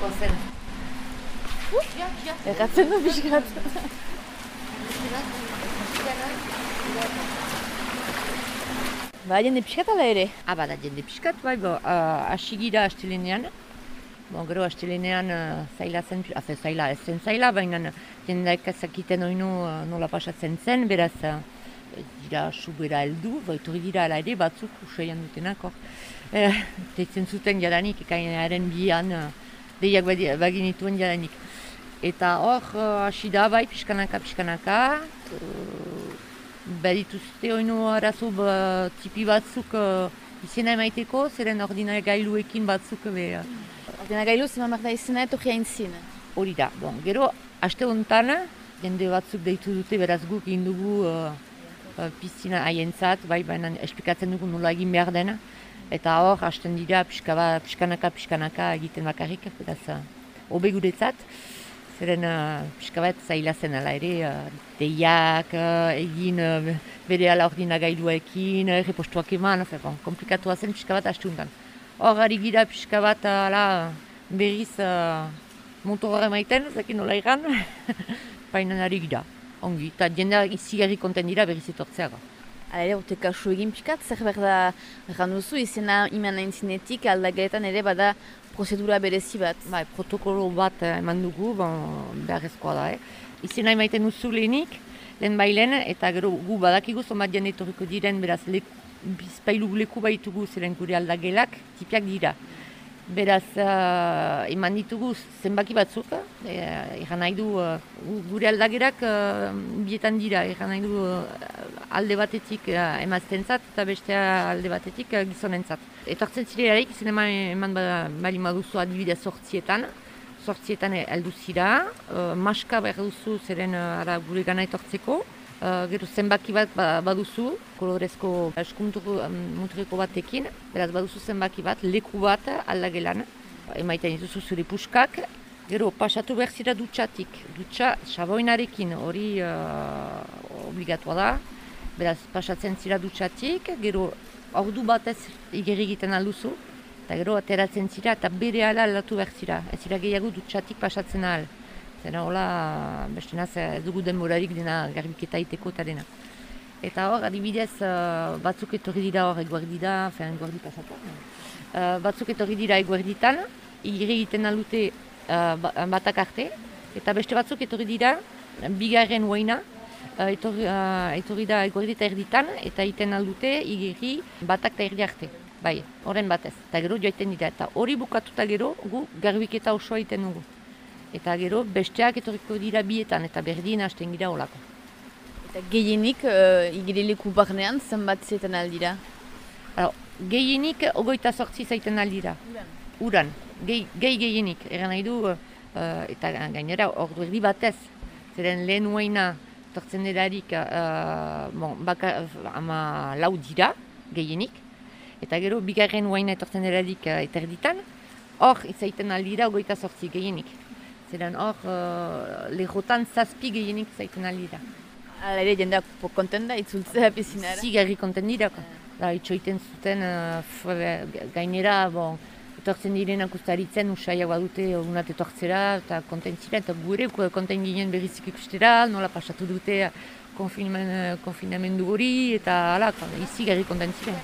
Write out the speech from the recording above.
Gozen. Erratzen du pixkat. Ba, jende pixkat ala ere? Ah, bada, jende pixkat, bai, bo, uh, asigira astelenean. Bon, gero astelenean uh, zaila zen, afe, zaila ez zen zaila, baina jendeak ezakiten oinu uh, nola pasatzen zen, beraz, uh, dira subera heldu, bai, torri dira ala ere, batzuk usaian dutenak, hor. Eh, Teitzen zuten jadanik, ekainaren bian, uh, deiak baginituen jadanik. Eta hor, uh, hasi da, bai, pixkanaka, pixkanaka, uh, badituzte oinu arazo ba, tipi batzuk uh, izena emaiteko, zeren ordinare gailuekin batzuk be, uh, Ordena gailu, zema marda izena etorri aintzin. hori da. Bon, gero, aste honetan, jende batzuk deitu dute, beraz guk egin dugu uh, uh, piztina haientzat, bai, baina esplikatzen dugu nola egin behar dena. Eta hor, hasten dira pixka ba, pixkanaka, pixkanaka egiten bakarrik, beraz, hobe guretzat. Zeren uh, pixka bat zaila zen ala ere, uh, deiak uh, egin uh, bere ala ordina gailuekin, uh, repostuak eman, fe, bon, komplikatua zen pixka bat haste honetan. Hor, ari gira pixka bat ala, berriz uh, motorra maiten, zakin nola iran, baina ari gira. Ongi, eta jendea izigarri konten dira berriz etortzeaga. Hala ere, urte kasu egin pixkat, zer behar da erran duzu, izena iman aintzinetik aldageletan ere bada prozedura berezi bat. Bai, protokolo bat eh, eman dugu, bon, beharrezkoa da, eh? Izena emaiten duzu lehenik, lehen bailen, eta gero gu badakigu zonbat jende etorriko diren, beraz, leku, bizpailu leku baitugu ziren gure aldagelak, tipiak dira. Beraz, uh, eman ditugu zenbaki batzuk, eh, nahi du, uh, gure aldagerak uh, bietan dira, egan nahi du uh, alde batetik uh, emaztentzat eta beste alde batetik uh, gizonentzat. Etortzen zirelarik, izen eman, eman ba- bali baduzu adibidez sortzietan, sortzietan heldu zira, uh, maska behar duzu zeren uh, ara gure gana etortzeko, Uh, gero zenbaki bat ba- baduzu, kolorezko eskunturiko batekin, beraz baduzu zenbaki bat, leku bat aldagelan, emaiten dituzu zure puskak, gero pasatu behar zira dutxatik, dutxa saboinarekin hori uh, obligatua da, beraz pasatzen zira dutxatik, gero ordu batez igerri egiten alduzu, eta gero ateratzen zira eta bere ala aldatu behar zira, ez zira gehiago dutxatik pasatzen ahal. Zena hola, beste naz, ez dugu denborarik dena garbiketa iteko eta dena. Eta hor, adibidez, uh, batzuk etorri dira hor eguerdi da, fean eguerdi pasatu. Uh, batzuk etorri dira eguerditan, igire egiten aldute uh, ba- batak arte, eta beste batzuk etorri dira bigarren huaina, etorri, uh, etorri da eguerdi eta erditan, eta egiten aldute igiri batak eta erdi arte. Bai, horren batez. Eta gero joaiten dira. Eta hori bukatuta gero, gu garbiketa osoa egiten dugu. Eta gero besteak etorriko dira bietan, eta berdin hasten gira olako. Eta gehienik, uh, igirileku barnean, zenbat zeten aldira. Alors, gehienik ogoita sortzi zaiten aldira. Uran. Gehi, gehi gehienik. Egan nahi du, eh, eta gainera ordu erdi batez. Zeren lehen huaina tortzen delarik uh, bon, baka, ama lau dira, gehienik. Eta gero bigarren huaina etortzen delarik uh, eterditan. Hor, izaiten aldira ogoita sortzi gehienik. Zeren hor, uh, lehotan zazpi gehienik zaiten aldira. Hala ere, jendeak po- konten da, itzultzea pizinara. Zigarri konten dira. Da, itxoiten zuten, uh, gainera, bon, etortzen direnak ustaritzen usaiak badute egunat etortzera eta kontentzira eta gure konten ginen berrizik ikustera, nola pasatu dute konfinamendu hori eta hala, izi gari kontentzira.